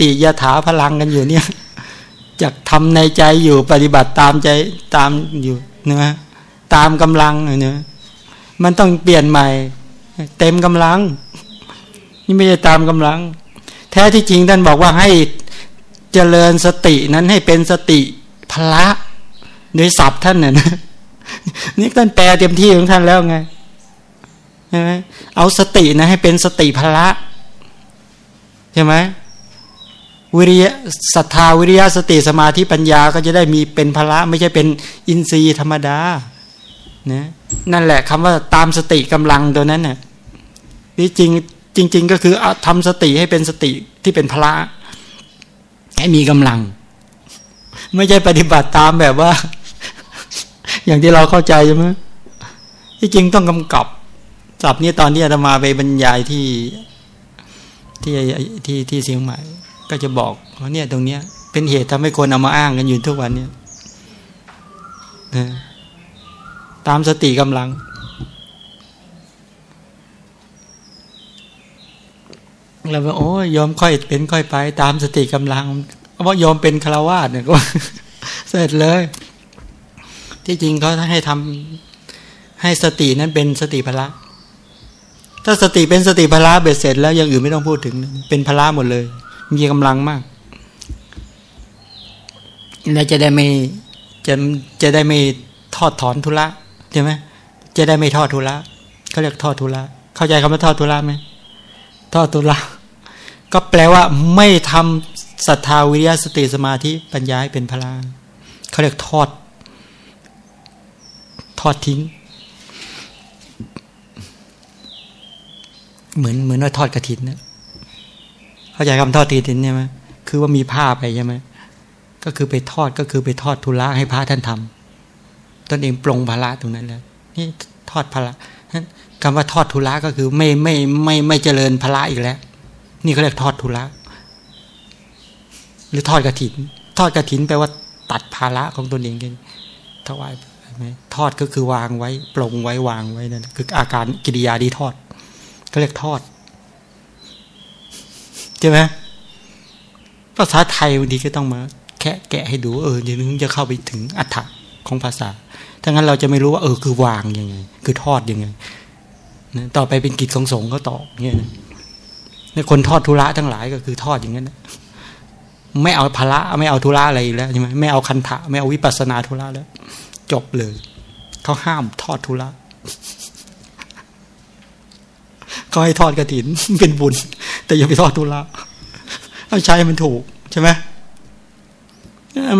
ติยถาพลังกันอยู่เนี่ยจะทำในใจอยู่ปฏิบัติตามใจตามอยู่นะตามกำลังเนี่ยมันต้องเปลี่ยนใหม่ เต็มกำลัง นี่ไม่ใช่ตามกำลัง แท้ที่จริงท่านบอกว่าให้เจริญสตินั้นให้เป็นสติพละโดยศัพท์ท่านเนี่ยนะนี่ท่านแปลเต็มที่ของท่านแล้วไงใช่ไหมเอาสตินะให้เป็นสติพละใช่ไหม วิริยะศรัทธาวิริยะสติสมาธิปัญญาก็จะได้มีเป็นพละไม่ใช่เป็นอินทรีย์ธรรมดานะนั่นแหละคำว่าตามสติกำลังตัวนั้นน่ะนี่จริงจริง ๆ ก็คือทำสติให้เป็นสติที่เป็นพละให้มีกำลัง ไม่ใช่ปฏิบัติตามแบบว่า อย่างที่เราเข้าใจใช่ไหมที่จริงต้องกำกับจับนี้ตอนที่อาตมาไปบรรยายที่ที่ที่ที่เสียงใหม่ ก็จะบอกว่าเนี่ยตรงเนี้ย เป็นเหตุทำให้คนเอามาอ้างกันอยู่ทุกวันเนี่ยนะตามสติกำลังเราบอกโอ้ยยอมค่อยเป็นค่อยไป ตามสติกำลังเพราะยอมเป็นคารวาสเนี่ยก็เสร็จเลย ที่จริงเขาให้ทำให้สตินั้นเป็นสติพละ ถ้าสติเป็นสติพละเบ็ดเสร็จแล้วยังอื่นไม่ต้องพูดถึง เป็นพละหมดเลย มีกำลังมาก แล้วจะได้ไม่จะจะได้ไม่ทอดถอนทุระใช่ไหมจะได้ไม่ทอดทุระเขาเรียกทอดทุระเข้าใจคำว่าทอดทุระไหมทอดทุระก็แปลว่าไม่ทำศรัทธาวิริยะสติสมาธิปัญญาให้เป็นพลังเขาเรียกทอด ทอดทิ้ง เหมือนเหมือนว่าทอดกระถินนะ เข้าใจคำทอดทีทินใช่ไหมคือว่ามีผ้าไปใช่ไหมก็คือไปทอดก็คือไปทอดทุระให้พระท่านทำตนเองปรงภาระตรงนั้นแล้วนี่ทอดภาระคำว่าทอดทุระก็คือไม่ไม่ไม่ไม่เจริญภาระอีกแล้ว นี่เขาเรียกทอดทุระหรือทอดกระถิน ทอดกระถินแปลว่าตัดภาระของตนเองกันถวายไหมทอดก็คือวางไว้ ปรงไว้วางไว้นั่นคืออาการกิริยาดีทอดเขาเรียกทอด ช่ไหมภาษาไทยบางทีก็ต้องมา แค่แกะให้ดูเออเดี๋ยวนึงจะเข้าไปถึงอัฐะของภาษาถ้างั้นเราจะไม่รู้ว่า เออคือวางยังไง คือทอดยังไงนะต่อไปเป็นกิจของสงฆ์ก็ต่อเงี้ยนะคนทอดธุระทั้งหลายก็คือทอดอย่างนั้นนะไม่เอาภาระไม่เอาธุระอะไรแล้วใช่ไหมไม่เอาคันถะไม่เอาวิปัสนาธุระแล้ว จบเลยเขาห้ามทอดธุระก็ให้ทอดกระถินเป็นบุญ แต่อย่าไปทอดทุละเอาใช้มันถูกใช่ไหม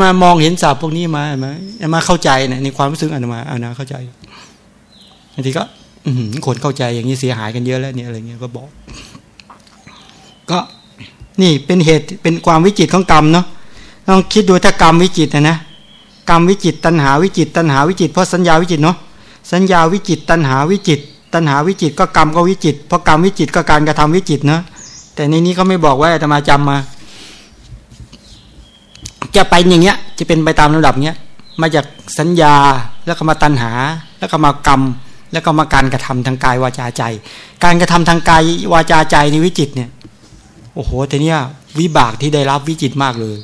มามองเห็นสาบพวกนี้มาไหมมาเข้าใจเนี่ยในความรู้สึกอันมาอนาเข้าใจบางทีก็คนเข้าใจอย่างนี้เสียหายกันเยอะแล้วเนี่ยอะไรเงี้ยก็บอก ก็นี่เป็นเหตุเป็นความวิจิตของกรรมเนาะต้องคิดดูถ้ากรรมวิจิตนะนะกรรมวิจิตตัณหาวิจิต ตัณหาวิจิต เพราะสัญญาวิจิตเนาะสัญญาวิจิต ตัณหาวิจิต ตัณหาวิจิตก็กรรมก็วิจิตเพราะกรรมวิจิตก็การกระทำวิจิตเนาะ แต่ในนี้เขาไม่บอกว่าจะมาจำมา จะไปอย่างเงี้ย จะเป็นไปตามลำดับเงี้ย มาจากสัญญาแล้วก็มาตัณหา แล้วก็มากรรม แล้วก็มาการกระทำทางกายวาจาใจ การกระทำทางกายวาจาใจในวิจิตเนี่ย โอ้โหแต่เนี้ยวิบากที่ได้รับวิจิตมากเลย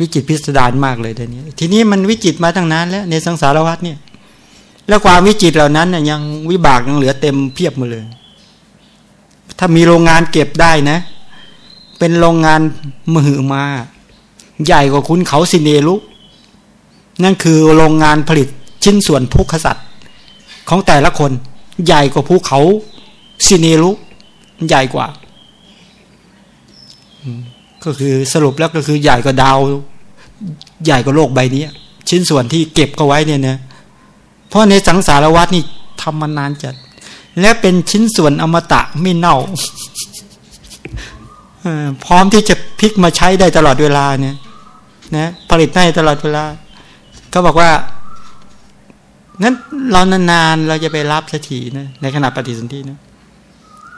วิจิตพิสดารมากเลยแต่นี้ ทีนี้มันวิจิตมาตั้งนานแล้ว ในสังสารวัฏเนี่ย แล้วความวิจิตเหล่านั้นน่ยยังวิบากยังเหลือเต็มเพียบมาเลย ถ้ามีโรงงานเก็บได้นะ เป็นโรงงานมือมา ใหญ่กว่าคุณเขาสินเนลุนั่นคือโรงงานผลิตชิ้นส่วนพุกขสัตว์ของแต่ละคนใหญ่กว่าภูเขาสินเนลุใหญ่กว่า ก็คือสรุปแล้วก็คือใหญ่กว่าดาว ใหญ่กว่าโลกใบนี้ชิ้นส่วนที่เก็บก็ไว้เนี่ยนะเพราะในสังสารวัตนี่ทำมานานจัด และเป็นชิ้นส่วนอมตะไม่เน่าพร้อมที่จะพลิกมาใช้ได้ตลอดเวลาเนี่ย นะผลิตได้ตลอดเวลา ก็บอกว่านั้นเรานานๆเราจะไปรับสักทีนะในขณะปฏิสนธินะ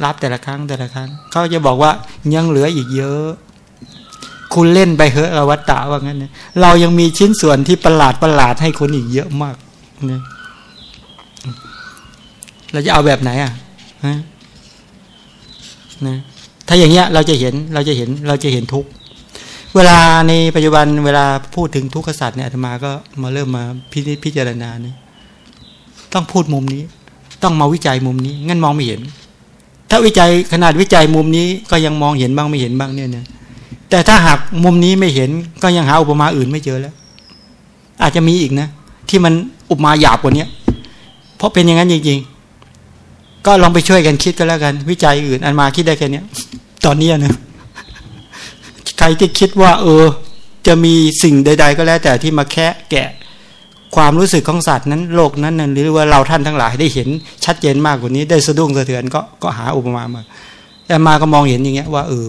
รับแต่ละครั้งแต่ละครั้งเขาจะบอกว่ายังเหลืออีกเยอะ คุณเล่นไปเหอะอวัตตะว่างั้นเนี่ยเรายังมีชิ้นส่วนที่ประหลาดประหลาดให้คนอีกเยอะมากเนี่ย เราจะเอาแบบไหนอะนะถ้าอย่างเงี้ยเราจะเห็นเราจะเห็นเราจะเห็นทุกเวลาในปัจจุบันเวลาพูดถึงทุกขสัตว์เนี่ยธรรมาก็มาเริ่มมาพิจพิจารณาเนี่ยต้องพูดมุมนี้ ต้องมาวิจัยมุมนี้งั้นมองไม่เห็น ถ้าวิจัยขนาดวิจัยมุมนี้ก็ยังมองเห็นบ้างไม่เห็นบ้างเนี่ยนะแต่ถ้าหากมุมนี้ไม่เห็นก็ยังหาอุปมาอื่นไม่เจอแล้ว อาจจะมีอีกนะ ที่มันอุปมาหยาบกว่านี้เพราะเป็นอย่างนั้นจริงๆ ก็ลองไปช่วยกันคิดก็แล้วกัน วิจัยอื่น อันมาคิดได้แค่นี้ตอนนี้นะใครที่คิดว่า เออ จะมีสิ่งใด ๆ ก็แล้ว แต่ที่มาแคะแกะความรู้สึกของสัตว์นั้นโลกนั้นนั่นหรือว่าเราท่านทั้งหลายได้เห็นชัดเจนมากกว่านี้ ได้สะดุ้งสะเทือนก็ก็หาอุปมามาแต่มาก็มองเห็นอย่างเงี้ยว่าเออ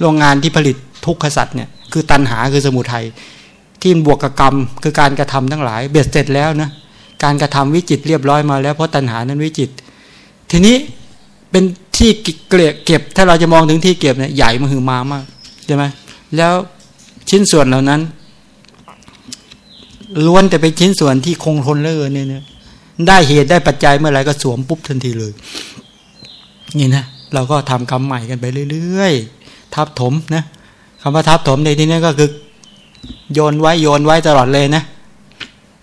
โรงงานที่ผลิตทุกขสัตว์เนี่ยคือตันหาคือสมุทัยที่บวกกกรรมคือการกระทำทั้งหลาย เบียดเสร็จแล้วนะการกระทำวิจิตเรียบร้อยมาแล้วเพราะตัณหานั้นวิจิต ทีนี้เป็นที่เกลียเก็บ ถ้าเราจะมองถึงที่เก็บเนี่ยใหญ่มหือมามากใช่ไหมแล้วชิ้นส่วนเหล่านั้นล้วนแต่เป็นชิ้นส่วนที่คงทนเลยเนี่ย ได้เหตุได้ปัจจัยเมื่อไหร่ก็สวมปุ๊บทันทีเลย นี่นะเราก็ทำกรรมใหม่กันไปเรื่อยๆ ทับถมนะคำว่าทับถมในที่นี้ก็คือโยนไว้โยนไว้ตลอดเลยนะ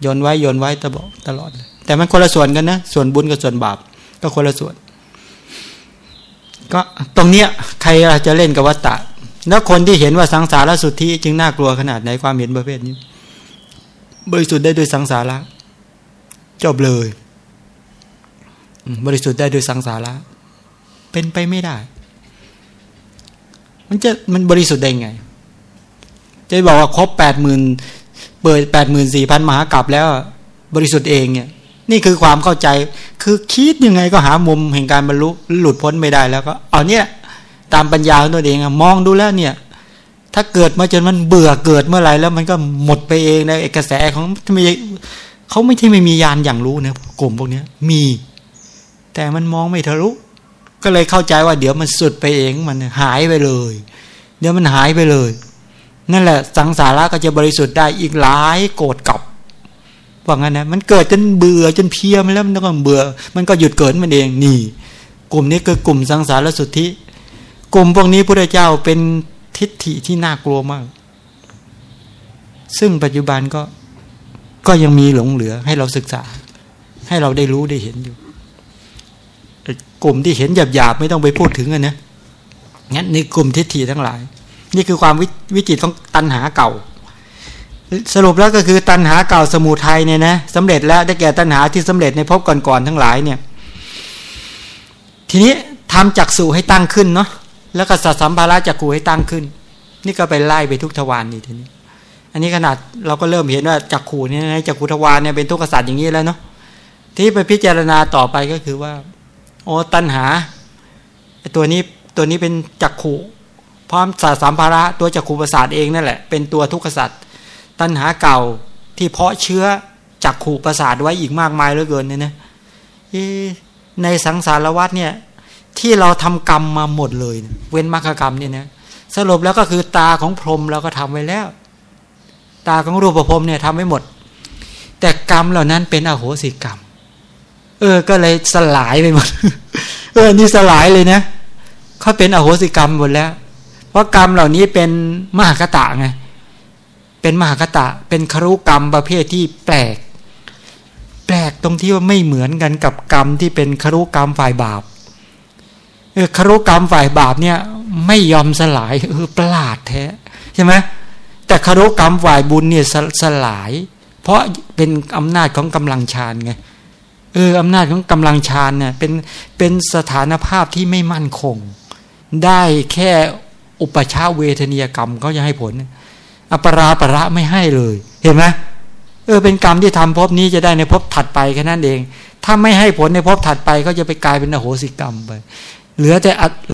โยนไว้โยนไว้ตลอดตลอด แต่มันคนละส่วนกันนะ ส่วนบุญกับส่วนบาป ก็คนละส่วน ก็ตรงเนี้ยใครจะเล่นกับวัตตะ แล้วคนที่เห็นว่าสังสารสุดทธิจึงน่ากลัวขนาดไหนความเห็นประเภทนี้ บริสุทธิ์ได้โดยสังสาระจบเลย บริสุทธิ์ได้โดยสังสาระเป็นไปไม่ได้ มันจะมันบริสุทธิ์ได้ไง จะบอกว่าครบแปดหมื่นเปิดแปดหมื่นสี่พันมหากรัปแล้ว บริสุทธิ์เองเนี่ย นี่คือความเข้าใจ คือคิดยังไงก็หามุมแห่งการบรรลุหลุดพ้นไม่ได้แล้วก็เอาเนี่ยตามปัญญาของตัวเองมองดูแล้วเนี่ย ถ้าเกิดมาจนมันเบื่อเกิดเมื่อไหร่แล้วมันก็หมดไปเองในเอกระแสของทำไมเขาไม่ที่ไม่มียานอย่างรู้เนี่ยกลุ่มพวกนี้มี แต่มันมองไม่ทะลุก็เลยเข้าใจว่าเดี๋ยวมันสุดไปเองมันหายไปเลย เดี๋ยวมันหายไปเลย นั่นแหละสังสาระก็จะบริสุทธิ์ได้อีกหลายโกรธกับ ว่างั้นนะมันเกิดจนเบื่อจนเพียมแล้วมันก็เบื่อ มันก็หยุดเกิดมันเองนี่ กลุ่มนี้คือกลุ่มสังสารสุทธิ กลุ่มพวกนี้พระเจ้าเป็นทิฏฐิที่น่ากลัวมาก ซึ่งปัจจุบันก็ก็ยังมีหลงเหลือให้เราศึกษา ให้เราได้รู้ได้เห็นอยู่กลุ่มที่เห็นหยาบๆไม่ต้องไปพูดถึงกันนะงั้นในกลุ่มทิฏฐิทั้งหลาย นี่คือความวิจิตของตัณหาเก่า สรุปแล้วก็คือตัณหาเก่าสมุทัยเนี่ยนะสำเร็จแล้วได้แก่ตัณหาที่สำเร็จในภพก่อนๆทั้งหลายเนี่ยทีนี้ทำจักสู่ให้ตั้งขึ้นเนาะแล้วก็สัสัมภาระจักขูให้ตั้งขึ้น นี่ก็ไปไล่ไปทุกทวารนี่ทีนี้ อันนี้ขนาดเราก็เริ่มเห็นว่าจักขูนี่ในจักขูทวารเนี่ยเป็นทุกขสัตว์อย่างนี้แล้วเนาะที่ไปพิจารณาต่อไปก็คือว่าโอ้ตัณหาตัวนี้ตัวนี้เป็นจักขูพร้อมสัสัมภาระตัวจักขูประสาทเองนั่นแหละเป็นตัวทุกขสัตว์ ตัณหาเก่าที่เพาะเชื้อจักขู่ประสาทไว้อีกมากมายเหลือเกินเนี่ยนะในสังสารวัฏเนี่ย ที่เราทำกรรมมาหมดเลย เว้นมรรคกรรมเนี่ยนะสรุปแล้วก็คือตาของพรหมเราก็ทำไว้แล้ว ตาของรูปพรหมเนี่ยทำไว้หมด แต่กรรมเหล่านั้นเป็นอโหสิกรรม เออ ก็เลยสลายไปหมดเออนี่สลายเลยนะเขาเป็นอโหสิกรรมหมดแล้ว เพราะกรรมเหล่านี้เป็นมหากตะไง เป็นมหากตะ เป็นครุกรรมประเภทที่แปลก แปลกตรงที่ว่าไม่เหมือนกันกับกรรมที่เป็นครุกรรมฝ่ายบาปเออคารุกรรมฝ่ายบาปเนี่ย ไม่ยอมสลายเออประหลาดแท้ใช่ไหมแต่คารุกรรมฝ่ายบุญเนี่ยสสลาย เพราะเป็นอำนาจของกำลังฌานไงเอออำนาจของกำลังฌานเนี่ยเป็นเป็นสถานภาพที่ไม่มั่นคง ได้แค่อุปชาเวทนียกรรมเขาจะให้ผล อปราประไม่ให้เลย เห็นไหมเออเป็นกรรมที่ทำพบนี้จะได้ในพบถัดไปแค่นั้นเอง ถ้าไม่ให้ผลในพบถัดไปก็จะไปกลายเป็นอโหสิกรรมไป เหลือแต่